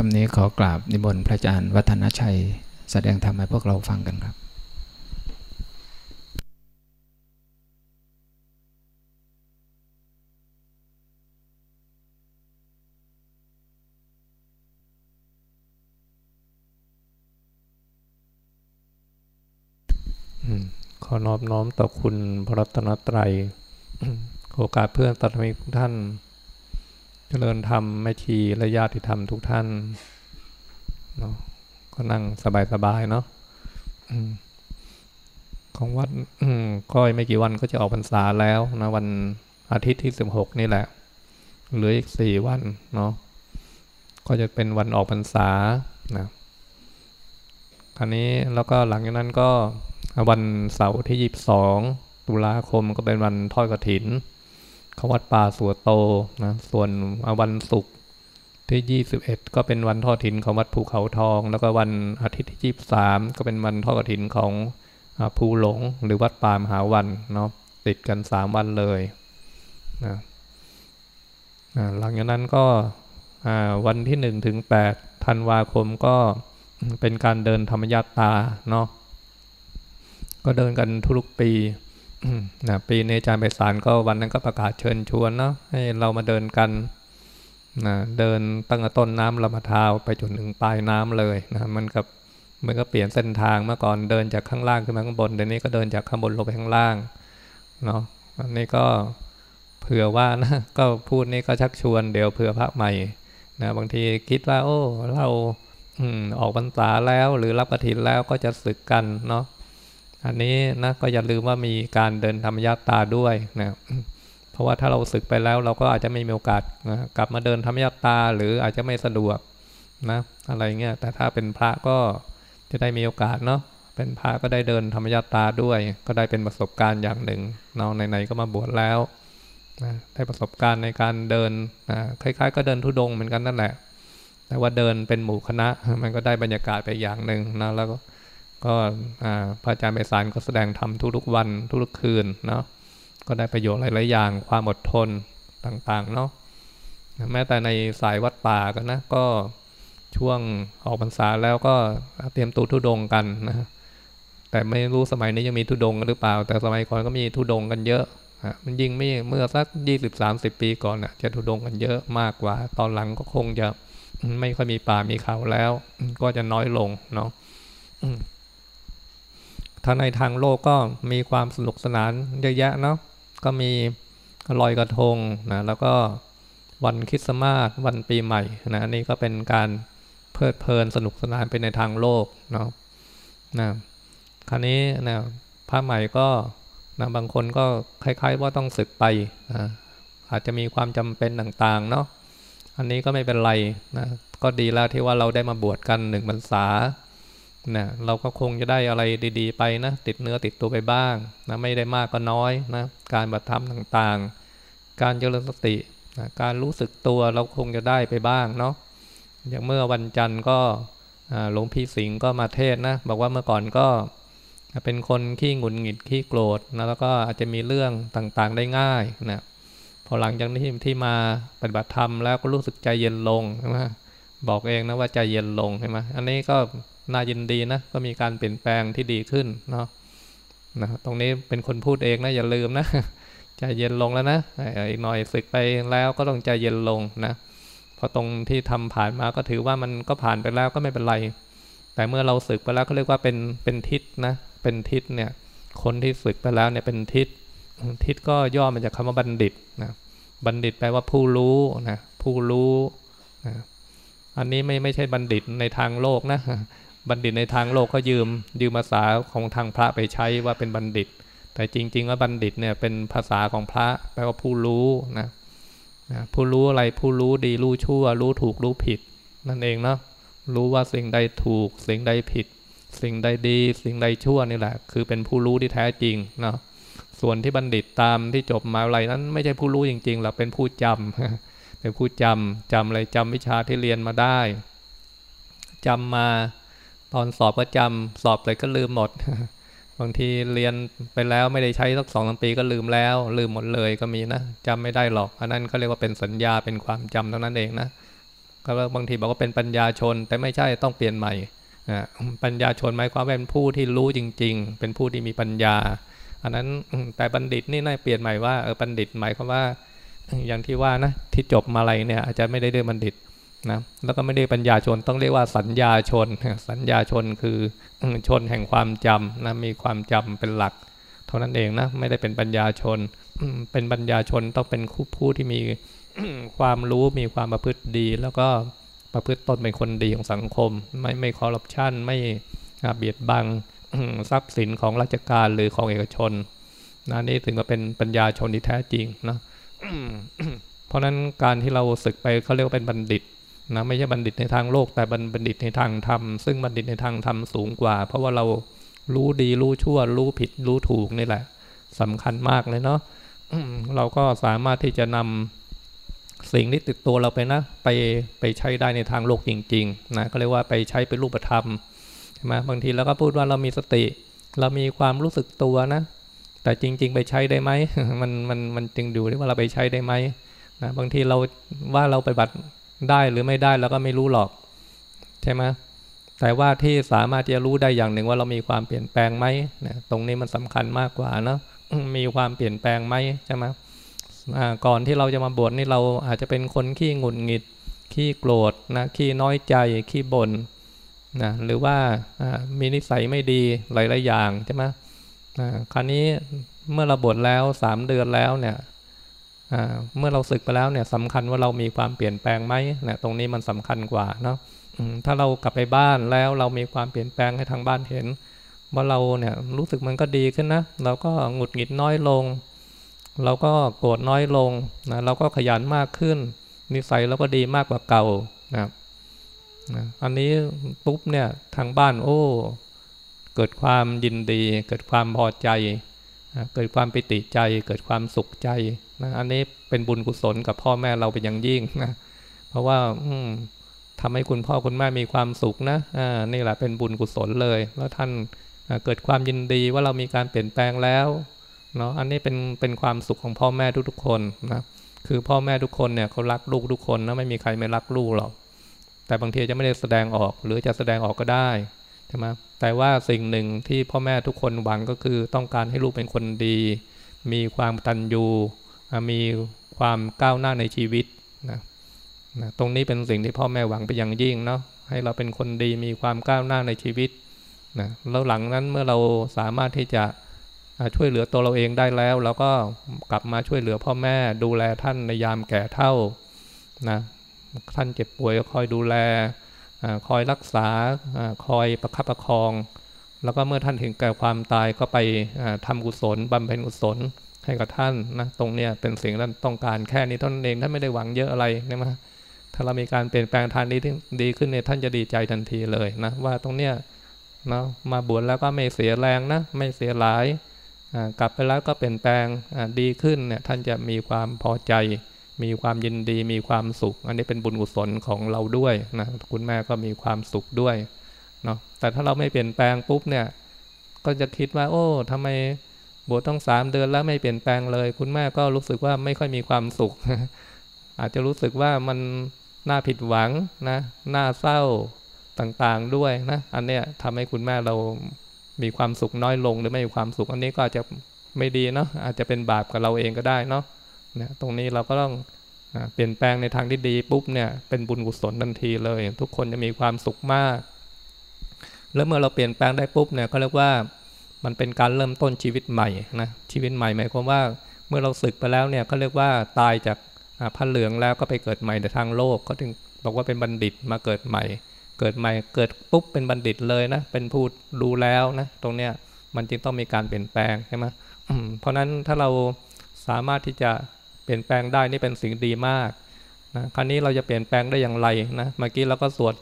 คำนี้ขอกราบนิมนต์พระอาจารย์วัฒนชัย แสดงธรรมให้พวกเราฟังกันครับขอนอบน้อมต่อคุณพระรัตนตรัยโอกาสเพื่อนตัดมิทุกท่าน เจริญธรรมแม่ชีและญาติธรรมทุกท่านเนาะก็นั่งสบายๆเนาะของวัดก็ไม่กี่วันก็จะออกพรรษาแล้วนะวันอาทิตย์ที่สิบหกนี่แหละเหลืออีกสี่วันเนาะก็จะเป็นวันออกพรรษานะคราวนี้แล้วก็หลังจากนั้นก็วันเสาร์ที่ยีิบสองตุลาคมก็เป็นวันทอดกระถิน ขวัดป่าสัวโตนะส่วนวันศุกร์ที่ 21 ก็เป็นวันทอดถินของวัดภูเขาทอง แล้วก็วันอาทิตย์ที่ 23 ก็เป็นวันทอดถินของภูหลงหรือวัดป่ามหาวันเนาะติดกัน 3 วันเลยนะหลังจากนั้นก็วันที่1ถึง8ธันวาคมก็เป็นการเดินธรรมยาตาเนาะก็เดินกันทุกปี นะปีนี้อาจารย์ไปสารก็วันนั้นก็ประกาศเชิญชวนเนาะให้เรามาเดินกันนะเดินตั้งแต่ต้นน้ำลำธารไปจนถึงปลายน้ำเลยนะมันกับมันก็เปลี่ยนเส้นทางเมื่อก่อนเดินจากข้างล่างขึ้นมาข้างบนเดี๋ยวนี้ก็เดินจากข้างบนลงไปข้างล่างเนาะอันนี้ก็เผื่อว่านะก็พูดนี่ก็ชักชวนเดี๋ยวเผื่อพระใหม่นะบางทีคิดว่า โอ้ เราออกพรรษาแล้วหรือรับกฐินแล้วก็จะศึกกันเนาะ อันนี้นะก็อย่าลืมว่ามีการเดินธรรมยาตาด้วยนะเพราะว่าถ้าเราศึกไปแล้วเราก็อาจจะไม่มีโอกาสนะกลับมาเดินธรรมยาตาหรืออาจจะไม่สะดวกนะอะไรเงี้ยแต่ถ้าเป็นพระก็จะได้มีโอกาสเนาะเป็นพระก็ได้เดินธรรมยาตาด้วย ก็ได้เป็นประสบการณ์อย่างหนึ่งน้องไหนๆก็มาบวชแล้วนะได้ประสบการณ์ในการเดินนะคล้ายๆ ก็เดินทุดงเหมือนกันนั่นแหละ แต่ว่าเดินเป็นหมู่คณะมันก็ได้บรรยากาศไปอย่างหนึ่งนะแล้วก็ ก็พระอาจารย์ไปสารก็แสดงธรรมทุกๆวันทุกๆคืนเนาะก็ได้ประโยชน์หลายๆอย่างความอดทนต่างๆเนาะแม้แต่ในสายวัดป่ากันนะก็ช่วงออกพรรษาแล้วก็เตรียมตูทุดงกันนะแต่ไม่รู้สมัยนี้ยังมีทุดงกันหรือเปล่า แต่สมัยก่อนก็มีทุดงกันเยอะมันยิ่งไม่เมื่อสักยี่สิบสามสิบปีก่อนนะจะทุดงกันเยอะมากกว่า ตอนหลังก็คงจะไม่ค่อยมีป่ามีเขาแล้ว ก็จะน้อยลงเนาะ ถ้าในทางโลกก็มีความสนุกสนานเยอะแยะเนาะก็มีลอยกระทงนะแล้วก็วันคริสต์มาสวันปีใหม่นะอันนี้ก็เป็นการเพลิดเพลินสนุกสนานไปในทางโลกเนาะนะคราวนี้นะพระใหม่ก็นะบางคนก็คล้าย ๆ ว่าต้องศึกไปนะอาจจะมีความจำเป็นต่างๆเนาะอันนี้ก็ไม่เป็นไรนะก็ดีแล้วที่ว่าเราได้มาบวชกันหนึ่งพรรษา นะเราก็คงจะได้อะไรดีๆ ไปนะ ติดเนื้อติดตัวไปบ้างนะไม่ได้มากก็น้อยนะการบัตรธรรมต่างๆ การเจริญสตินะการรู้สึกตัวเราคงจะได้ไปบ้างเนาะอย่างเมื่อวันจันทร์ก็หลวงพี่สิงห์ก็มาเทศนะบอกว่าเมื่อก่อนก็เป็นคนขี้หงุดหงิดขี้โกรธนะแล้วก็อาจจะมีเรื่องต่างๆได้ง่ายนะพอหลังจากที่ที่มาปฏิบัติธรรมแล้วก็รู้สึกใจเย็นลงใช่ไหมบอกเองนะว่าใจเย็นลงใช่ไหมอันนี้ก็ น่ายินดีนะ ก็มีการเปลี่ยนแปลงที่ดีขึ้นเนาะนะตรงนี้เป็นคนพูดเองนะอย่าลืมนะใจเย็นลงแล้วนะอีกหน่อยศึกไปแล้วก็ต้องใจเย็นลงนะพอตรงที่ทำผ่านมาก็ถือว่ามันก็ผ่านไปแล้วก็ไม่เป็นไร แต่เมื่อเราศึกไปแล้วก็เรียกว่าเป็นเป็นทิศนะ เป็นทิศเนี่ย คนที่ศึกไปแล้วเนี่ยเป็นทิศทิศก็ย่อมาจากคำว่าบัณฑิตนะบัณฑิตแปลว่าผู้รู้นะผู้รู้นะอันนี้ไม่ไม่ใช่บัณฑิตในทางโลกนะ บัณฑิตในทางโลกเขายืมยืมภาษาของทางพระไปใช้ว่าเป็นบัณฑิต แต่จริงๆว่าบัณฑิตเนี่ยเป็นภาษาของพระแปลว่าผู้รู้นะนะผู้รู้อะไรผู้รู้ดีรู้ชั่ว รู้ถูกรู้ผิด นั่นเองเนาะรู้ว่าสิ่งใดถูก สิ่งใดผิด สิ่งใดดี สิ่งใดชั่วนี่แหละ คือเป็นผู้รู้ที่แท้จริงเนาะส่วนที่บัณฑิตตามที่จบมาอะไรนั้น ไม่ใช่ผู้รู้จริงๆหรอกเป็นผู้จำเป็นผู้จำจำอะไรจำวิชาที่เรียนมาได้จำมา ตอนสอบก็จำสอบเลยก็ลืมหมด บางทีเรียนไปแล้วไม่ได้ใช้สักสองสามปีก็ลืมแล้ว ลืมหมดเลยก็มีนะจำไม่ได้หรอก อันนั้นเขาเรียกว่าเป็นสัญญาเป็นความจำเท่านั้นเองนะก็บางทีบอกว่าเป็นปัญญาชน แต่ไม่ใช่ต้องเปลี่ยนใหม่ปัญญาชนหมายความว่าเป็นผู้ที่รู้จริง ๆ เป็นผู้ที่มีปัญญา อันนั้นแต่บัณฑิตนี่น่าเปลี่ยนใหม่ว่าเออบัณฑิตหมายความว่าอย่างที่ว่านะที่จบมาอะไรเนี่ยอาจจะไม่ได้เรียกบัณฑิต นะแล้วก็ไม่ได้ปัญญาชนต้องเรียกว่าสัญญาชน สัญญาชนคือชนแห่งความจำนะมีความจำเป็นหลัก เท่านั้นเองนะไม่ได้เป็นปัญญาชน เป็นปัญญาชนต้องเป็นคู่ผู้ที่มีความรู้มีความประพฤติดี แล้วก็ประพฤติตนเป็นคนดีของสังคม ไม่ไม่คอร์รัปชันไม่เบียดบังทรัพย์สินของราชการหรือของเอกชนนะนี่ถึงจะเป็นปัญญาชนที่แท้จริงนะเพราะนั้นการที่เราศึกไปเขาเรียกว่าเป็นบัณฑิต นะไม่ใช่บัณฑิตในทางโลก แต่บัณฑิตในทางธรรม ซึ่งบัณฑิตในทางธรรมสูงกว่า เพราะว่าเรารู้ดีรู้ชั่ว รู้ผิดรู้ถูกนี่แหละสำคัญมากเลยเนาะเราก็สามารถที่จะนำสิ่งที่ติดตัวเราไปนะ ไปไปใช้ได้ในทางโลกจริงๆนะก็เรียกว่าไปใช้เป็นรูปธรรมใช่ไหมบางทีเราก็พูดว่าเรามีสติ เรามีความรู้สึกตัวนะ แต่จริง ๆ ไปใช้ได้ไหมมันมันมันจึงดูที่ว่าเราไปใช้ได้ไหมนะบางทีเราว่าเราไปบัติ ได้หรือไม่ได้เราก็ไม่รู้หรอก ใช่ไหมแต่ว่าที่สามารถจะรู้ได้อย่างหนึ่งว่าเรามีความเปลี่ยนแปลงไหมนะตรงนี้มันสำคัญมากกว่าเนาะมีความเปลี่ยนแปลงไหมใช่ไหมก่อนที่เราจะมาบวชนี่เราอาจจะเป็นคนขี้หงุดหงิด ขี้โกรธนะขี้น้อยใจขี้บ่นนะหรือว่ามีนิสัยไม่ดีหลายๆอย่างใช่ไหมคราวนี้เมื่อเราบวชแล้วสามเดือนแล้วเนี่ย เมื่อเราศึกไปแล้วเนี่ยสำคัญว่าเรามีความเปลี่ยนแปลงไหมเนี่ยตรงนี้มันสำคัญกว่าเนาะถ้าเรากลับไปบ้านแล้วเรามีความเปลี่ยนแปลงให้ทางบ้านเห็น ว่าเราเนี่ยรู้สึกมันก็ดีขึ้นนะ เราก็หงุดหงิดน้อยลง เราก็โกรธน้อยลงนะเราก็ขยันมากขึ้น นิสัยเราก็ดีมากกว่าเก่านะนะอันนี้ปุ๊บเนี่ยทางบ้านโอ้ เกิดความยินดี เกิดความพอใจ เกิดความปิติใจ เกิดความสุขใจนะอันนี้เป็นบุญกุศลกับพ่อแม่เราเป็นอย่างยิ่งนะเพราะว่าอืทำให้คุณพ่อคุณแม่มีความสุขนะอ่านี่แหละเป็นบุญกุศลเลย แล้วท่านเกิดความยินดีว่าเรามีการเปลี่ยนแปลงแล้วเนาะอันนี้เป็นเป็นความสุขของพ่อแม่ทุกๆคนนะคือพ่อแม่ทุกคนเนี่ยเขารักลูกทุกคนนะไม่มีใครไม่รักลูกหรอกแต่บางทีจะไม่ได้แสดงออก หรือจะแสดงออกก็ได้ ใช่ไหมแต่ว่าสิ่งหนึ่งที่พ่อแม่ทุกคนหวังก็คือต้องการให้ลูกเป็นคนดี มีความตันยูมีความก้าวหน้าในชีวิตนะนะตรงนี้เป็นสิ่งที่พ่อแม่หวังไปอย่างยิ่งเนาะให้เราเป็นคนดีมีความก้าวหน้าในชีวิตนะแล้วหลังนั้นเมื่อเราสามารถที่จะช่วยเหลือตัวเราเองได้แล้วเราก็กลับมาช่วยเหลือพ่อแม่ดูแลท่านในยามแก่เท่านะท่านเจ็บป่วยก็คอยดูแล คอยรักษาคอยประคับประคอง แล้วก็เมื่อท่านถึงแก่ความตายก็ไปทำกุศลบำเพ็ญกุศลให้กับท่านนะตรงเนี้ยเป็นสิ่งที่ต้องการแค่นี้ท่านเองท่านไม่ได้หวังเยอะอะไรนะมาถ้าเรามีการเปลี่ยนแปลงทานนี้ที่ดีขึ้นเนี่ยท่านจะดีใจทันทีเลยนะว่าตรงเนี้ยเนาะมาบวชแล้วก็ไม่เสียแรงนะไม่เสียหลายกลับไปแล้วก็เปลี่ยนแปลงดีขึ้นเนี่ยท่านจะมีความพอใจ มีความยินดีมีความสุข อันนี้เป็นบุญกุศลของเราด้วยนะคุณแม่ก็มีความสุขด้วยเนาะแต่ถ้าเราไม่เปลี่ยนแปลงปุ๊บเนี่ยก็จะคิดว่า โอ้ทำไมบวชต้องสามเดือนแล้วไม่เปลี่ยนแปลงเลย คุณแม่ก็รู้สึกว่าไม่ค่อยมีความสุข อาจจะรู้สึกว่ามันน่าผิดหวังนะน่าเศร้าต่างๆด้วยนะอันเนี้ยทำให้คุณแม่เรามีความสุขน้อยลงหรือไม่มีความสุข อันนี้ก็อาจจะไม่ดีเนาะอาจจะเป็นบาปกับเราเองก็ได้เนาะ นะตรงนี้เราก็ต้องเปลี่ยนแปลงในทางที่ดีปุ๊บเนี่ยเป็นบุญกุศลทันทีเลย ทุกคนจะมีความสุขมาก แล้วเมื่อเราเปลี่ยนแปลงได้ปุ๊บเนี่ยก็เรียกว่ามันเป็นการเริ่มต้นชีวิตใหม่นะชีวิตใหม่หมายความว่าเมื่อเราศึกไปแล้วเนี่ยเขาเรียกว่าตายจากพันเหลืองแล้วก็ไปเกิดใหม่ในทางโลกก็ถึงบอกว่าเป็นบัณฑิตมาเกิดใหม่ เกิดใหม่เกิดปุ๊บเป็นบัณฑิตเลยนะเป็นผู้ดูแล้วนะตรงเนี้ยมันจึงต้องมีการเปลี่ยนแปลงใช่ไหมเพราะนั้นถ้าเราสามารถที่จะ เปลี่ยนแปลงได้นี่เป็นสิ่งดีมากนะครั้นี้เราจะเปลี่ยนแปลงได้อย่างไรนะเมื่อกี้เราก็สวด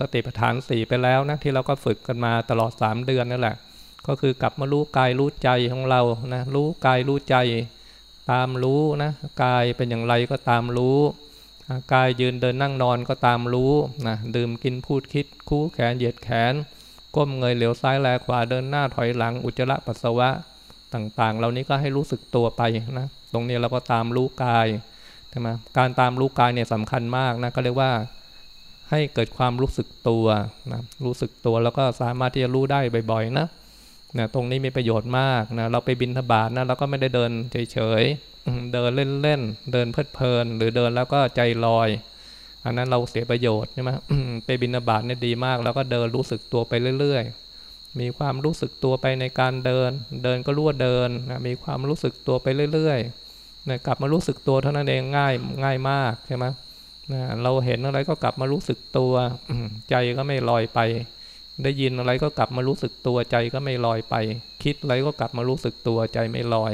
สติปัฏฐานสี่ไปแล้วนะที่เราก็ฝึกกันมาตลอด 3 เดือนนั่นแหละ ก็คือกลับมารู้กายรู้ใจของเรานะรู้กายรู้ใจตามรู้นะกายเป็นอย่างไรก็ตามรู้กายยืนเดินนั่งนอนก็ตามรู้นะดื่มกินพูดคิด คู่แขนเหยียดแขน ก้มเงยเหลียวซ้ายแลขวาเดินหน้าถอยหลังอุจจาระปัสสาวะ ต่างๆ เหล่านี้ก็ให้รู้สึกตัวไปนะตรงนี้เราก็ตามรู้กายใช่ไหมการตามรู้กายเนี่ยสำคัญมากนะก็เรียกว่าให้เกิดความรู้สึกตัวนะรู้สึกตัวแล้วก็สามารถที่จะรู้ได้บ่อยๆนะนะตรงนี้มีประโยชน์มากนะเราไปบินทบาทนะเราก็ไม่ได้เดินเฉยๆเดินเล่นๆเดินเพลิดเพลิน หรือเดินแล้วก็ใจลอยอันนั้นเราเสียประโยชน์ใช่ไหมไปบินทบาทเนี่ยดีมาก แล้วก็เดินรู้สึกตัวไปเรื่อยๆ มีความรู้สึกตัวไปในการเดิน เดินก็รู้ว่าเดินนะมีความรู้สึกตัวไปเรื่อยๆนะกลับมารู้สึกตัวเท่านั้นเองง่ายง่ายมากใช่ไหมนะเราเห็นอะไรก็กลับมารู้สึกตัว ใจก็ไม่ลอยไป ได้ยินอะไรก็กลับมารู้สึกตัวใจก็ไม่ลอยไป คิดอะไรก็กลับมารู้สึกตัวใจไม่ลอย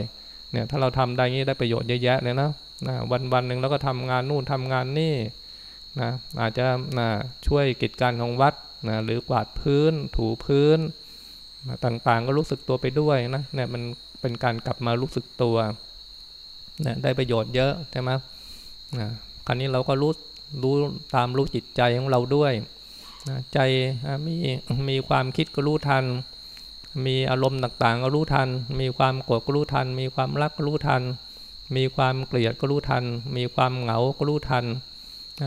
เนี่ยถ้าเราทำได้งี้ได้ประโยชน์เยอะแยะเลยนะนะวันวันหนึ่งเราก็ทำงานนู่นทำงานนี่นะอาจจะนะช่วยกิจการของวัดนะหรือกวาดพื้นถูพื้น ต่างๆ ก็รู้สึกตัวไปด้วยนะเนี่ยมันเป็นการกลับมารู้สึกตัวนะได้ประโยชน์เยอะใช่ไหมนะคราวนี้เราก็รู้รู้ตามรู้จิตใจของเราด้วยนะใจมีมีความคิดก็รู้ทัน มีอารมณ์ต่างๆ ก็รู้ทัน มีความโกรธก็รู้ทัน มีความรักก็รู้ทัน มีความเกลียดก็รู้ทัน มีความเหงาก็รู้ทัน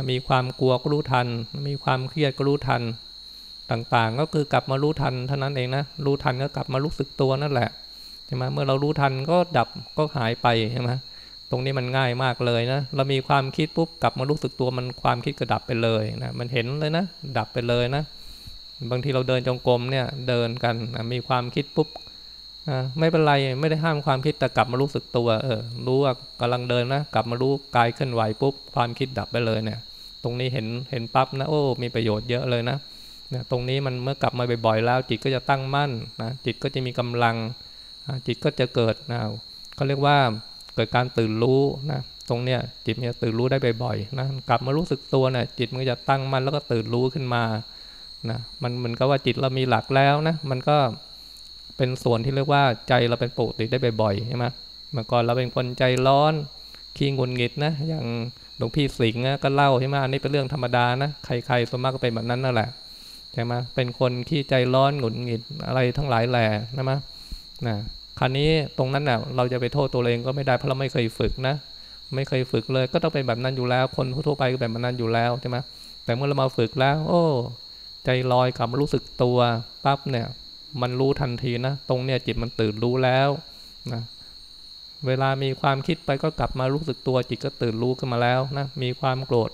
มีความกลัวก็รู้ทัน มีความเครียดก็รู้ทัน ต่างๆ ก็คือกลับมารู้ทันเท่านั้นเองนะรู้ทันก็กลับมารู้สึกตัวนั่นแหละใช่ไหมเมื่อเรารู้ทันก็ดับก็หายไปใช่ไหมตรงนี้มันง่ายมากเลยนะเรามีความคิดปุ๊บกลับมารู้สึกตัวมันความคิดก็ดับไปเลยนะมันเห็นเลยนะ ดับไปเลยนะ บางทีเราเดินจงกรมเนี่ยเดินกันมีความคิดปุ๊บไม่เป็นไรไม่ได้ห้ามความคิดแต่กลับมารู้สึกตัวเออรู้ว่ากำลังเดินนะกลับมารู้กายเคลื่อนไหวปุ๊บความคิดดับไปเลยเนี่ย ตรงนี้เห็นเห็นปั๊บนะโอ้ มีประโยชน์เยอะเลยนะ นะตรงนี้มันเมื่อกลับมาบ่อยๆแล้ว จิตก็จะตั้งมั่นนะจิตก็จะมีกำลังจิตก็จะเกิดนะเขาเรียกว่าเกิดการตื่นรู้นะตรงเนี้ยจิตมันจะตื่นรู้ได้บ่อยๆนะกลับมารู้สึกตัวนะจิตมันจะตั้งมั่นแล้วก็ตื่นรู้ขึ้นมานะมันเหมือนกับว่าจิตเรามีหลักแล้วนะมันก็เป็นส่วนที่เรียกว่าใจเราเป็นปกติได้บ่อยๆใช่ไหมเมื่อก่อนเราเป็นคนใจร้อนขี้งุนงิดนะ อย่างหลวงพี่สิงห์ก็เล่าใช่ไหมอันนี้เป็นเรื่องธรรมดานะ ใครๆส่วนมากก็เป็นแบบนั้นนั่นแหละ ใช่ไหมเป็นคนขี้ใจร้อนหงุดหงิดอะไรทั้งหลายแหล่นะมะนะคราวนี้ตรงนั้นเน่ยเราจะไปโทษตัวเองก็ไม่ได้เพราะเราไม่เคยฝึกนะ ไม่เคยฝึกเลย ก็ต้องเป็นแบบนั้นอยู่แล้ว คนทั่วไปก็แบบนั้นอยู่แล้วใช่ไหมแต่เมื่อเรามาฝึกแล้ว โอ้ ใจลอยกลับมารู้สึกตัวปั๊บเนี่ย มันรู้ทันทีนะตรงเนี่ยจิตมันตื่นรู้แล้วนะเวลามีความคิดไปก็กลับมารู้สึกตัวจิตก็ตื่นรู้ขึ้นมาแล้วนะมีความโกรธ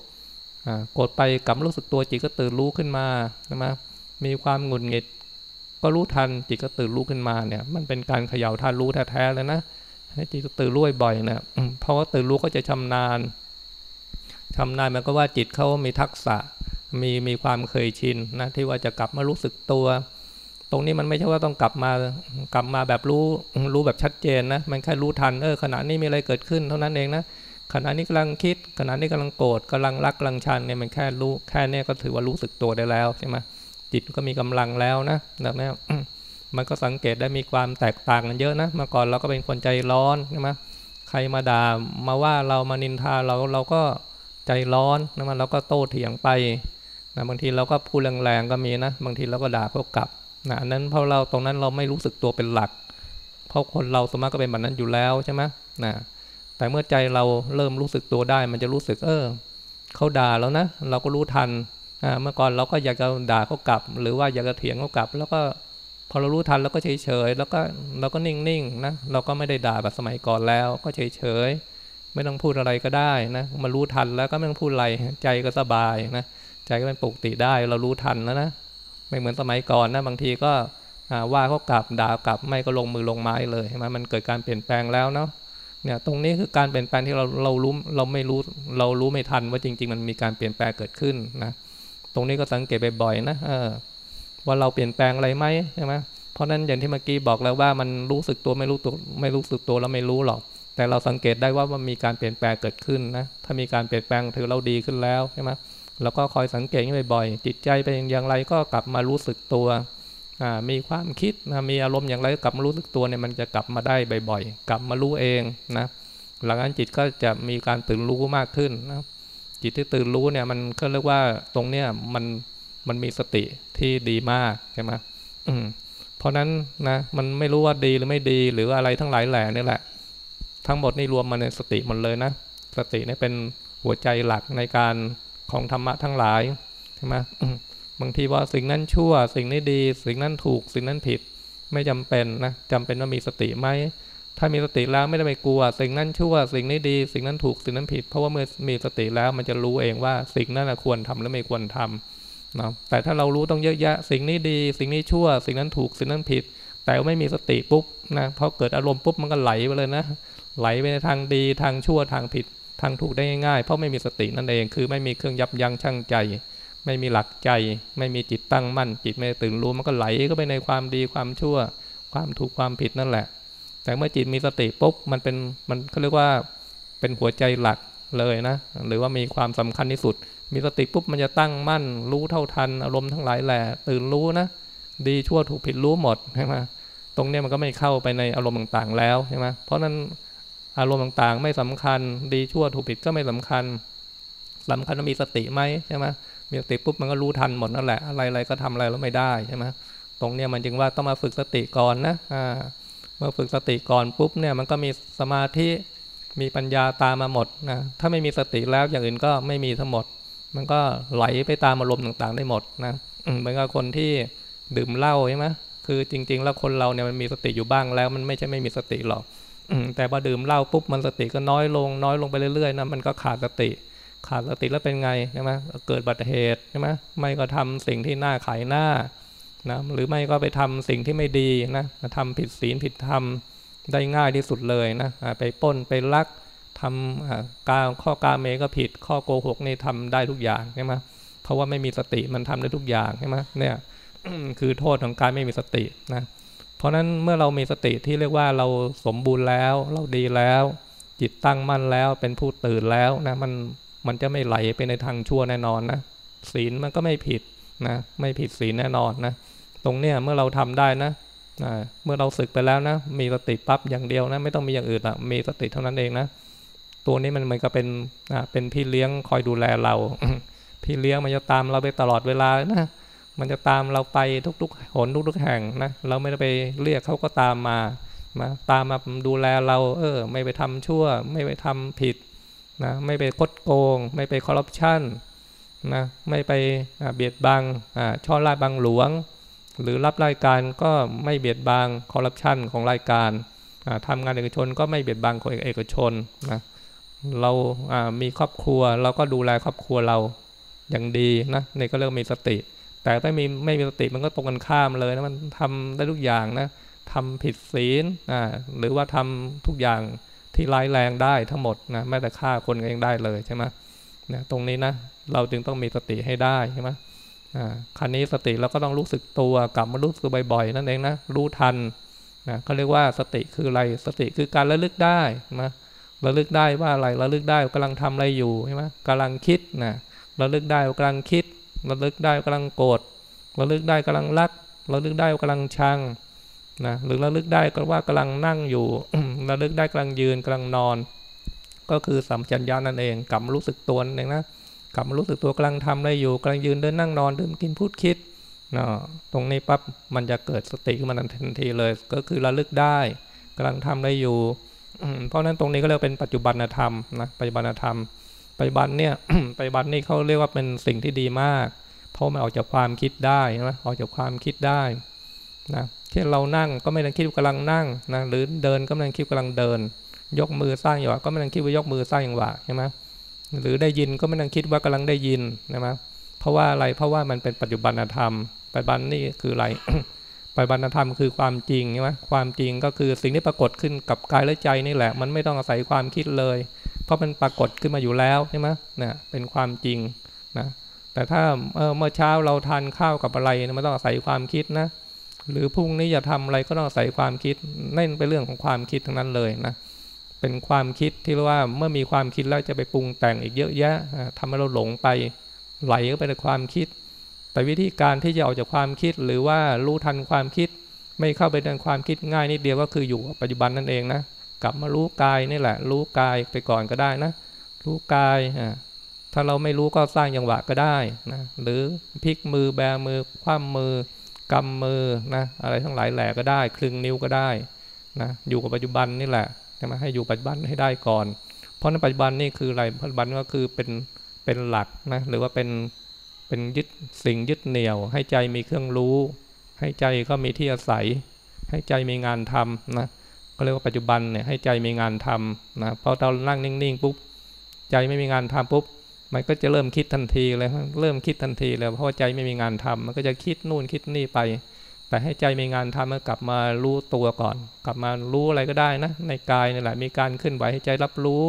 โกรธไปกลับรู้สึกตัวจิตก็ตื่นรู้ขึ้นมาใช่ไหมมีความหงุดหงิด ก็รู้ทันจิตก็ตื่นรู้ขึ้นมาเนี่ย มันเป็นการเขย่าท่านรู้แท้ๆเลยนะให้จิตตื่นรู้บ่อยนะเพราะว่าตื่นรู้ก็จะชำนาญชำนาญมันก็ว่าจิตเขามีทักษะ มีมีความเคยชินนะที่ว่าจะกลับมารู้สึกตัว ตรงนี้มันไม่ใช่ว่าต้องกลับมากลับมาแบบรู้รู้แบบชัดเจนนะมันแค่รู้ทันเออขณะนี้มีอะไรเกิดขึ้นเท่านั้นเองนะ ขณะนี้กำลังคิด ขณะนี้กำลังโกรธกำลังรักกำลังชังเนี่ยมันแค่รู้แค่นี้ก็ถือว่ารู้สึกตัวได้แล้วใช่ไหมจิตก็มีกำลังแล้วนะแบบนี้มันก็สังเกตได้มีความแตกต่างกันเยอะนะเมื่อก่อนเราก็เป็นคนใจร้อนใช่ไหมใครมาด่ามาว่าเรามานินทาเราเราก็ใจร้อนนะมันเราก็โต้เถียงไปนะบางทีเราก็พูดแรงๆก็มีนะบางทีเราก็ด่าเขากลับนะอันนั้นเพราะเราตรงนั้นเราไม่รู้สึกตัวเป็นหลัก เพราะคนเราสมมติก็เป็นแบบนั้นอยู่แล้วใช่ไหมนะ แต่เมื่อใจเราเริ่มรู้สึกตัวได้ มันจะรู้สึกเออเขาด่าแล้วนะ เราก็รู้ทันเมื่อก่อนเราก็อยากจะด่าเขากลับ หรือว่าอยากจะเถียงเขากลับ แล้วก็พอเรารู้ทันเราก็เฉยเฉยแล้วก็เราก็นิ่งๆนะเราก็ไม่ได้ด่าแบบสมัยก่อนแล้ว ก็เฉยเฉยไม่ต้องพูดอะไรก็ได้นะมารู้ทันแล้วก็ไม่ต้องพูดอะไรใจก็สบายนะใจก็เป็นปกติได้ เรารู้ทันแล้วนะไม่เหมือนสมัยก่อนนะบางทีก็ว่าเขากลับด่ากลับไม่ก็ลงมือลงไม้เลยใช่ไหมมันเกิดการเปลี่ยนแปลงแล้วเนาะ เนี่ยตรงนี้คือการเปลี่ยนแปลงที่เราเรารู้เราไม่รู้เรารู้ไม่ทันว่าจริง ๆ มันมีการเปลี่ยนแปลงเกิดขึ้นนะตรงนี้ก็สังเกตบ่อยๆนะเออว่าเราเปลี่ยนแปลงอะไรไหมใช่ไหมเพราะนั้นอย่างที่เมื่อกี้บอกแล้วว่ามันรู้สึกตัวไม่รู้ตัวไม่รู้สึกตัวแล้วไม่รู้หรอก แต่เราสังเกตได้ว่ามันมีการเปลี่ยนแปลงเกิดขึ้นนะถ้ามีการเปลี่ยนแปลงถือเราดีขึ้นแล้วใช่ไหมเราก็คอยสังเกตบ่อยๆจิตใจเป็นอย่างไรก็กลับมารู้สึกตัว มีความคิดนะมีอารมณ์อย่างไรกลับมารู้สึกตัวเนี่ยมันจะกลับมาได้บ่อยๆ กลับมารู้เองนะหลังนั้นจิตก็จะมีการตื่นรู้มากขึ้นนะจิตที่ตื่นรู้เนี่ยมันก็เรียกว่าตรงเนี้ยมันมันมีสติที่ดีมากใช่ไหมมเพราะนั้นนะมันไม่รู้ว่าดีหรือไม่ดีหรืออะไรทั้งหลายแหล่นี่แหละ ทั้งหมดนี่รวมมาในสติหมดเลยนะสตินี่เป็นหัวใจหลักในการของธรรมะทั้งหลายใช่ไหม บางทีว่าสิ่งนั้นชั่ว สิ่งนี้ดี สิ่งนั้นถูก สิ่งนั้นผิด ไม่จำเป็นนะจำเป็นว่ามีสติไหมถ้ามีสติแล้วไม่ได้ไปกลัว สิ่งนั้นชั่ว สิ่งนี้ดี สิ่งนั้นถูกสิ่งนั้นผิด เพราะว่าเมื่อมีสติแล้วมันจะรู้เองว่าสิ่งนั้นควรทำหรือไม่ควรทำนะแต่ถ้าเรารู้ต้องเยอะแยะ สิ่งนี้ดี สิ่งนี้ชั่ว สิ่งนั้นถูกสิ่งนั้นผิด แต่ไม่มีสติปุ๊บนะพอเกิดอารมณ์ปุ๊บมันก็ไหลไปเลยนะ ไหลไปในทางดีทางชั่วทางผิดทางถูกได้ง่ายๆ เพราะไม่มีสตินั่นเองคือไม่มีเครื่องยับยั้งชั่งใจ ไม่มีหลักใจ ไม่มีจิตตั้งมั่น จิตไม่ตื่นรู้มันก็ไหลก็ไปในความดีความชั่ว ความถูกความผิดนั่นแหละ แต่เมื่อจิตมีสติปุ๊บมันเป็นมันเขาเรียกว่าเป็นหัวใจหลักเลยนะ หรือว่ามีความสำคัญที่สุด มีสติปุ๊บมันจะตั้งมั่น รู้เท่าทันอารมณ์ทั้งหลายแหละตื่นรู้นะ ดีชั่วถูกผิดรู้หมดใช่ไหมตรงนี้มันก็ไม่เข้าไปในอารมณ์ต่างๆ แล้วใช่ไหมเพราะนั้นอารมณ์ต่างๆ ไม่สำคัญ ดีชั่วถูกผิดก็ไม่สำคัญสำคัญว่ามีสติไหมใช่ไหม มีสติปุ๊บมันก็รู้ทันหมดนั่นแหละอะไรๆก็ทำอะไรแล้วไม่ได้ใช่ไหมตรงเนี้ยมันจึงว่าต้องมาฝึกสติก่อนนะอ่าเมื่อฝึกสติก่อนปุ๊บเนี่ยมันก็มีสมาธิมีปัญญาตามมาหมดนะถ้าไม่มีสติแล้วอย่างอื่นก็ไม่มีทั้งหมด มันก็ไหลไปตามอารมณ์ต่างๆ ได้หมดนะเหมือนกับคนที่ดื่มเหล้าใช่ไหมคือจริง ๆ แล้วคนเราเนี่ยมันมีสติอยู่บ้างแล้ว มันไม่ใช่ไม่มีสติหรอกแต่พอดื่มเหล้าปุ๊บมันสติก็น้อยลง น้อยลงไปเรื่อยๆนะมันก็ขาดสติ ขาดสติแล้วเป็นไงใช่ไหมเกิดบัติเหตุใช่ไหมไม่ก็ทำสิ่งที่น่าขายหน้านะหรือไม่ก็ไปทำสิ่งที่ไม่ดีนะทำผิดศีลผิดธรรมได้ง่ายที่สุดเลยนะไปป้นไปลักทำการข้อกาเมก็ผิด ข้อโกหกนี่ทำได้ทุกอย่างใช่ไหมเพราะว่าไม่มีสติมันทำได้ทุกอย่างใช่ไหมเนี่ยคือโทษของการไม่มีสตินะเพราะนั้นเมื่อเรามีสติที่เรียกว่าเราสมบูรณ์แล้ว เราดีแล้ว จิตตั้งมั่นแล้วเป็นผู้ตื่นแล้วนะมัน มันจะไม่ไหลไปในทางชั่วแน่นอนนะศีลมันก็ไม่ผิดนะไม่ผิดศีลแน่นอนนะตรงเนี้ยเมื่อเราทำได้นะเมื่อเราศึกไปแล้วนะ มีสติปั๊บอย่างเดียวนะ ไม่ต้องมีอย่างอื่นอะมีสติเท่านั้นเองนะ ตัวนี้มันเหมือนกับเป็นเป็นพี่เลี้ยงคอยดูแลเรา พี่เลี้ยงมันจะตามเราไปตลอดเวลานะมันจะตามเราไปทุกๆหนทุกๆแห่งนะเราไม่ได้ไปเรียกเขาก็ตามมามาตามมาดูแลเรา เออ ไม่ไปทำชั่ว ไม่ไปทำผิด นะไม่ไปคดโกง ไม่ไปคอร์รัปชันนะไม่ไปเบียดบังช่อราบังหลวง หรือรับรายการก็ไม่เบียดบังคอร์รัปชันของรายการทำงานเอกชนก็ไม่เบียดบังของเอกชนนะเรามีครอบครัวเราก็ดูแลครอบครัวเราอย่างดีนะนี่ก็เรียกมีสติ แต่ถ้ามีไม่มีสติมันก็ตรงกันข้ามเลยนะมันทำได้ทุกอย่างนะทำผิดศีลอ่าหรือว่าทำทุกอย่าง ที่ร้ายแรงได้ทั้งหมดนะแม้แต่ฆ่าคนเองได้เลยใช่ไหมนะตรงนี้นะเราจึงต้องมีสติให้ได้ใช่ไหมคันนี้สติเราก็ต้องรู้สึกตัวกลับมารู้สึกบ่อยๆนั่นเองนะรู้ทันนะเขาเรียกว่าสติคืออะไรสติคือการระลึกได้นะระลึกได้ว่าอะไรระลึกได้กำลังทำอะไรอยู่ใช่ไหมกำลังคิดนะระลึกได้ว่ากำลังคิดระลึกได้ว่ากำลังโกรธระลึกได้กำลังรักระลึกได้ว่ากำลังชัง นะหรือระลึกได้ก็ว่ากำลังนั่งอยู่ระลึกได้กำลังยืนกำลังนอน ก็คือสัมจัญญานั่นเองกลับรู้สึกตัวนั่นเองนะกลับรู้สึกตัวกำลังทำอะไรอยู่กำลังยืนเดินนั่งนอนดื่มกินพูดคิดเนาะตรงนี้ปั๊บมันจะเกิดสติขึ้นมาทันทีเลย ก็คือระลึกได้กำลังทำอะไรอยู่เพราะนั้นตรงนี้ก็เรียกเป็นปัจจุบันธรรมนะปัจจุบันธรรมปัจจุบันเนี่ยปัจจุบันนี่เขาเรียกว่าเป็นสิ่งที่ดีมาก เพราะมันออกจากความคิดได้นะออกจากความคิดได้นะ เช่นเรานั่งก็ไม่ต้องคิดกำลังนั่งนะหรือเดินก็ไม่ต้องคิดกำลังเดิน ยกมือสร้างอย่างวะก็ไม่ต้องคิดว่ายกมือสร้างอย่างวะใช่ไหมหรือได้ยินก็ไม่ต้องคิดว่ากำลังได้ยินนะมั้เพราะว่าอะไรเพราะว่ามันเป็นปัจจุบันธรรม ปัจจุบันนี่คืออะไรปัจจุบันธรรมคือความจริงใช่ไหมความจริงก็คือสิ่งที่ปรากฏขึ้นกับกายและใจนี่แหละ มันไม่ต้องอาศัยความคิดเลย เพราะมันปรากฏขึ้นมาอยู่แล้วใช่ไหมเนี่ยเป็นความจริงนะแต่ถ้าเมื่อเช้าเราทานข้าวกับอะไรมันต้องอาศัยความคิดนะ หรือพรุ่งนี้จะทำอะไรก็ต้องอาศัยความคิดนั่นเป็นเรื่องของความคิดทั้งนั้นเลยนะเป็นความคิดที่เรียกว่าเมื่อมีความคิดแล้วจะไปปรุงแต่งอีกเยอะแยะทำให้เราหลงไปไหลเข้าไปในความคิด แต่วิธีการที่จะออกจากความคิดหรือว่ารู้ทันความคิด ไม่เข้าไปในความคิดง่ายนิดเดียวก็คืออยู่ปัจจุบันนั่นเองนะกลับมารู้กายนี่แหละ รู้กายไปก่อนก็ได้นะ รู้กายถ้าเราไม่รู้ก็สร้างยังหวะก็ได้นะหรือพลิกมือแบมือคว่ำมือ กำมือนะอะไรทั้งหลายแหล่ก็ได้คลึงนิ้วก็ได้นะอยู่กับปัจจุบันนี่แหละใช่ไหมให้อยู่ปัจจุบันให้ได้ก่อน เพราะในปัจจุบันนี่คืออะไรปัจจุบันก็คือเป็นเป็นหลักนะหรือว่าเป็นเป็นยึดสิ่งยึดเหนี่ยว ให้ใจมีเครื่องรู้ ให้ใจก็มีที่อาศัย ให้ใจมีงานทำนะก็เรียกว่าปัจจุบันเนี่ยให้ใจมีงานทำนะพอเรานั่งนิ่งๆปุ๊บใจไม่มีงานทำปุ๊บ มันก็จะเริ่มคิดทันทีเลยเริ่มคิดทันทีเลยเพราะใจไม่มีงานทำมันก็จะคิดนู่นคิดนี่ไป แต่ให้ใจมีงานทำมันกลับมารู้ตัวก่อน กลับมารู้อะไรก็ได้นะ ในกายนี่แหละมีการขึ้นไหวให้ใจรับรู้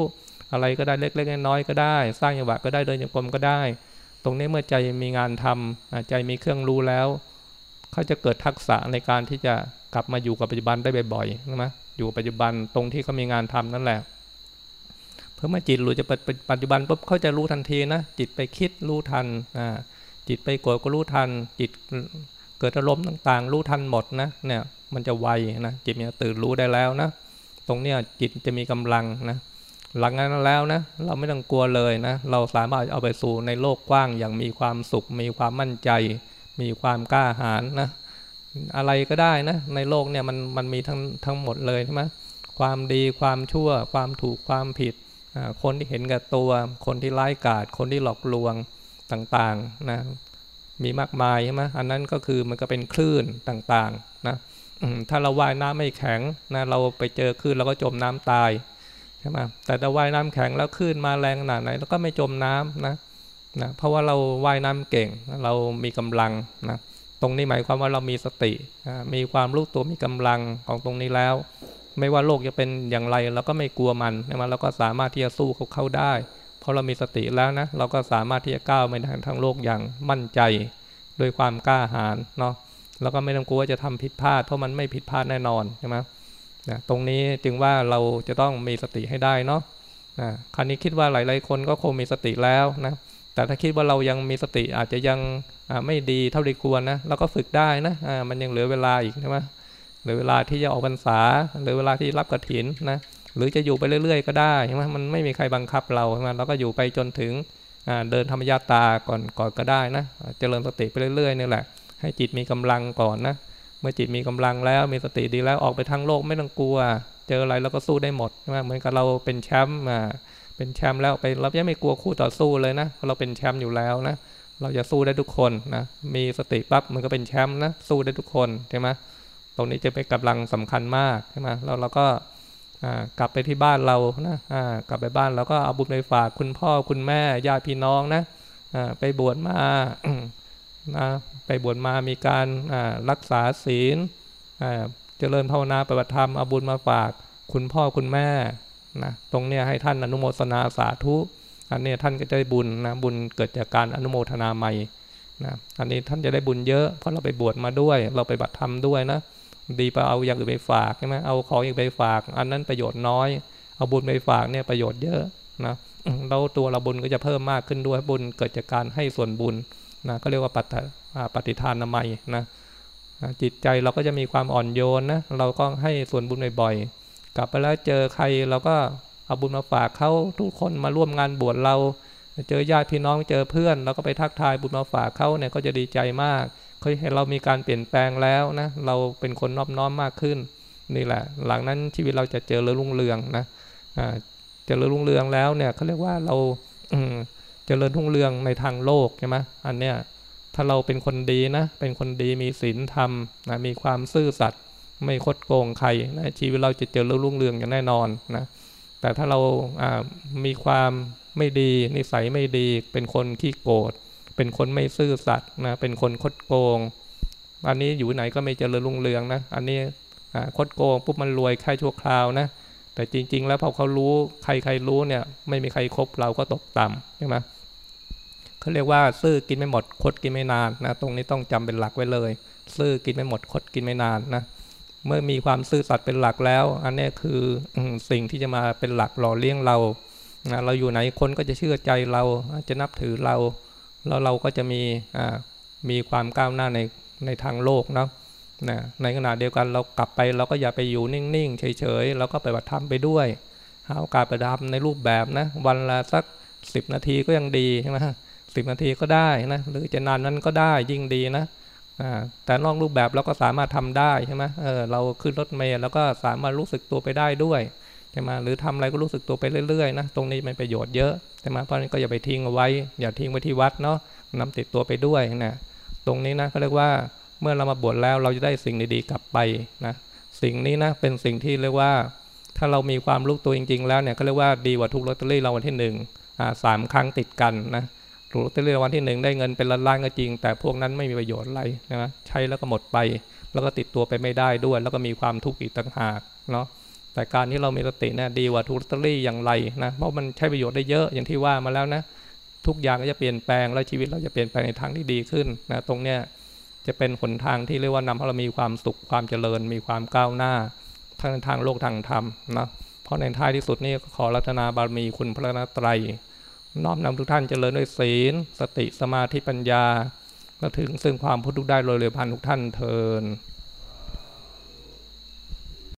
อะไรก็ได้เล็กๆน้อยๆก็ได้ สร้างจังหวะก็ได้เดินยังกรมก็ได้ ตรงนี้เมื่อใจมีงานทำใจมีเครื่องรู้แล้วเขาจะเกิดทักษะในการที่จะกลับมาอยู่กับปัจจุบันได้บ่อยๆนะมอยู่ปัจจุบันตรงที่เขามีงานทำนั่นแหละ เพื่อมาจิตหลุดจะปัจจุบันปุ๊บเขาจะรู้ทันทีนะจิตไปคิดรู้ทันจิตไปโกรธก็รู้ทัน จิตเกิดอารมณ์ต่างๆ รู้ทันหมดนะเนี่ยมันจะไวนะจิตมันตื่นรู้ได้แล้วนะตรงเนี้ยจิตจะมีกำลังนะหลังนั้นแล้วนะเราไม่ต้องกลัวเลยนะเราสามารถเอาไปสู่ในโลกกว้างอย่างมีความสุข มีความมั่นใจ มีความกล้าหาญนะอะไรก็ได้นะในโลกเนี่ยมันมันมีทั้งทั้งหมดเลยใช่ไหมความดีความชั่วความถูกความผิด คนที่เห็นกับตัว คนที่ไล่กาดคนที่หลอกลวงต่างๆนะมีมากมายใช่ไหมอันนั้นก็คือมันก็เป็นคลื่นต่างๆนะถ้าเราว่ายน้ำไม่แข็งนะเราไปเจอคลื่นเราก็จมน้ำตายใช่ไหมแต่ถ้าว่ายน้ำแข็งแล้วคลื่นมาแรงขนาดไหนเราก็ไม่จมน้ำนะนะเพราะว่าเราว่ายน้ำเก่งเรามีกำลังนะตรงนี้หมายความว่าเรามีสติ มีความรู้ตัวมีกำลังของตรงนี้แล้ว ไม่ว่าโลกจะเป็นอย่างไรเราก็ไม่กลัวมันนะเราก็สามารถที่จะสู้เขาเข้าได้ เพราะเรามีสติแล้วนะ เราก็สามารถที่จะก้าวไปทางทางโลกอย่างมั่นใจโดยความกล้าหาญเนาะแล้วก็ไม่ต้องกลัวว่าจะทำผิดพลาด เพราะมันไม่ผิดพลาดแน่นอนใช่ไหมนะตรงนี้จึงว่าเราจะต้องมีสติให้ได้เนาะนะคราวนี้คิดว่าหลาย ๆ คนก็คงมีสติแล้วนะแต่ถ้าคิดว่าเรายังมีสติอาจจะยังไม่ดีเท่าที่ควรนะเราก็ฝึกได้นะมันยังเหลือเวลาอีกใช่ไหม หรือเวลาที่จะออกพรรษา หรือเวลาที่รับกระถินนะหรือจะอยู่ไปเรื่อยๆ ก็ได้ใช่ไหมมันไม่มีใครบังคับเราใช่ไหมเราก็อยู่ไปจนถึงเดินธรรมญาตาก่อนก่อนก็ได้นะเจริญสติไปเรื่อยๆนี่แหละ ให้จิตมีกำลังก่อนนะเมื่อจิตมีกำลังแล้วมีสติดีแล้วออกไปทางโลกไม่ต้องกลัว เจออะไรเราก็สู้ได้หมดใช่ไหมเหมือนกับเราเป็นแชมป์มาเป็นแชมป์แล้วไปเรายังไม่กลัวคู่ต่อสู้เลยนะเราเป็นแชมป์อยู่แล้วนะเราจะสู้ได้ทุกคนนะมีสติปั๊บมันก็เป็นแชมป์นะสู้ได้ทุกคนใช่ไหม รงนี้จะเป็นกำลังสำคัญมากใช่ไหมเราเราก็กลับไปที่บ้านเรานะกลับไปบ้านเราก็เอาบุญไปฝากคุณพ่อคุณแม่ญาติพี่น้องนะไปบวชมาไปบวชมามีการรักษาศีลเจริญภาวนาปฏิบัติธรรมเอาบุญมาฝากคุณพ่อคุณแม่นะตรงเนี้ยให้ท่านอนุโมทนาสาธุอันนี้ท่านก็จะได้บุญนะบุญเกิดจากการอนุโมทนาใหม่นะอันนี้ท่านจะได้บุญเยอะเพราะเราไปบวชมาด้วย เราไปบัตรธรรมด้วยนะ ดีไปเอาอย่างอื่นไปฝากใช่ไหมเอาของอีกไปฝาก อันนั้นประโยชน์น้อย เอาบุญไปฝากเนี่ยประโยชน์เยอะนะเราตัวเราบุญก็จะเพิ่มมากขึ้นด้วยบุญเกิดจากการให้ส่วนบุญนะก็เรียกว่าปัตปฏิทานนามัยนะจิตใจเราก็จะมีความอ่อนโยนนะเราก็ให้ส่วนบุญบ่อยๆกลับไปแล้วเจอใครเราก็เอาบุญมาฝากเขาทุกคนมาร่วมงานบวชเรา เจอญาติพี่น้องเจอเพื่อนเราก็ไปทักทายบุญมาฝากเขาเนี่ยก็จะดีใจมาก เคยเห็นเรามีการเปลี่ยนแปลงแล้วนะ เราเป็นคนนอบน้อมมากขึ้น นี่แหละ หลังนั้นชีวิตเราจะเจอเรื่องรุ่งเรืองนะเจริญรุ่งเรืองแล้วเนี่ยเขาเรียกว่าเราเจริญรุ่งเรืองในทางโลกใช่ไหมอันเนี้ยถ้าเราเป็นคนดีนะ เป็นคนดีมีศีลธรรมนะมีความซื่อสัตย์ไม่คดโกงใครนะชีวิตเราจะเจริญรุ่งเรืองอย่างแน่นอนนะแต่ถ้าเรามีความไม่ดีนิสัยไม่ดีเป็นคนขี้โกรธ เป็นคนไม่ซื่อสัตย์นะเป็นคนคดโกง อันนี้อยู่ไหนก็ไม่เจริญรุ่งเรืองนะอันนี้คดโกงปุ๊บมันรวยแค่ชั่วคราวนะแต่จริง ๆ แล้วพอเขารู้ใครใครรู้เนี่ย ไม่มีใครครบเราก็ตกต่ำใช่ไหมเขาเรียกว่าซื่อกินไม่หมดคดกินไม่นานนะตรงนี้ต้องจำเป็นหลักไว้เลย ซื่อกินไม่หมดคดกินไม่นานนะเมื่อมีความซื่อสัตย์เป็นหลักแล้ว อันนี้คือสิ่งที่จะมาเป็นหลักหล่อเลี้ยงเราเราอยู่ไหนคนก็จะเชื่อใจเราจะนับถือเรา แล้วเราก็จะมีมีความก้าวหน้าในในทางโลกเนาะนะในขณะเดียวกันเรากลับไปเราก็อย่าไปอยู่นิ่งๆ เฉยๆเราก็ไปบัตรธรรมไปด้วยหาโอกาสไปทำในรูปแบบนะวันละสักสิบนาทีก็ยังดีใช่ไหมสิบนาทีก็ได้นะหรือจะนานนั้นก็ได้ยิ่งดีนะแต่นอกรูปแบบเราก็สามารถทำได้ใช่ไหมเออเราขึ้นรถเมล์แล้วก็สามารถรู้สึกตัวไปได้ด้วย ใช่ไหมหรือทำอะไรก็รู้สึกตัวไปเรื่อยๆนะตรงนี้มันประโยชน์เยอะใช่ไหมเพราะนั้นก็อย่าไปทิ้งเอาไว้ อย่าทิ้งไว้ที่วัดเนาะนำติดตัวไปด้วยนะตรงนี้นะเขาเรียกว่าเมื่อเรามาบวชแล้วเราจะได้สิ่งดีๆกลับไปนะสิ่งนี้นะเป็นสิ่งที่เรียกว่า ถ้าเรามีความรู้ตัวจริง ๆ แล้วเนี่ยก็เรียกว่าดีกว่าทุกลอตเตอรี่รางวัลที่หนึ่งสามครั้งติดกันนะถูกลอตเตอรี่รางวัลที่หนึ่งได้เงินเป็นล้านๆก็จริง แต่พวกนั้นไม่มีประโยชน์อะไรนะใช้แล้วก็หมดไป แล้วก็ติดตัวไปไม่ได้ด้วย แล้วก็มีความทุกข์อีกต่างหากเนาะ แต่การที่เรามีสติเนี่ยดีกว่าทุกลอตเตอรี่อย่างไรนะเพราะมันใช้ประโยชน์ได้เยอะอย่างที่ว่ามาแล้วนะทุกอย่างก็จะเปลี่ยนแปลงแล้วชีวิตเราจะเปลี่ยนไปลงในทางที่ดีขึ้นนะตรงเนี้ยจะเป็นหนทางที่เรียกว่านำให้เรามีความสุขความเจริญ มีความก้าวหน้าทั้งทางโลกทางธรรมนะเพราะในท้ายที่สุดนี่ขอรัตนาบารมีคุณพระนตรัยน้อมนำทุกท่านเจริญด้วยศีล สติสมาธิปัญญาก็ถึงซึ่งความพ้นทุกข์ได้โดยเร็วพันทุกท่านเทิน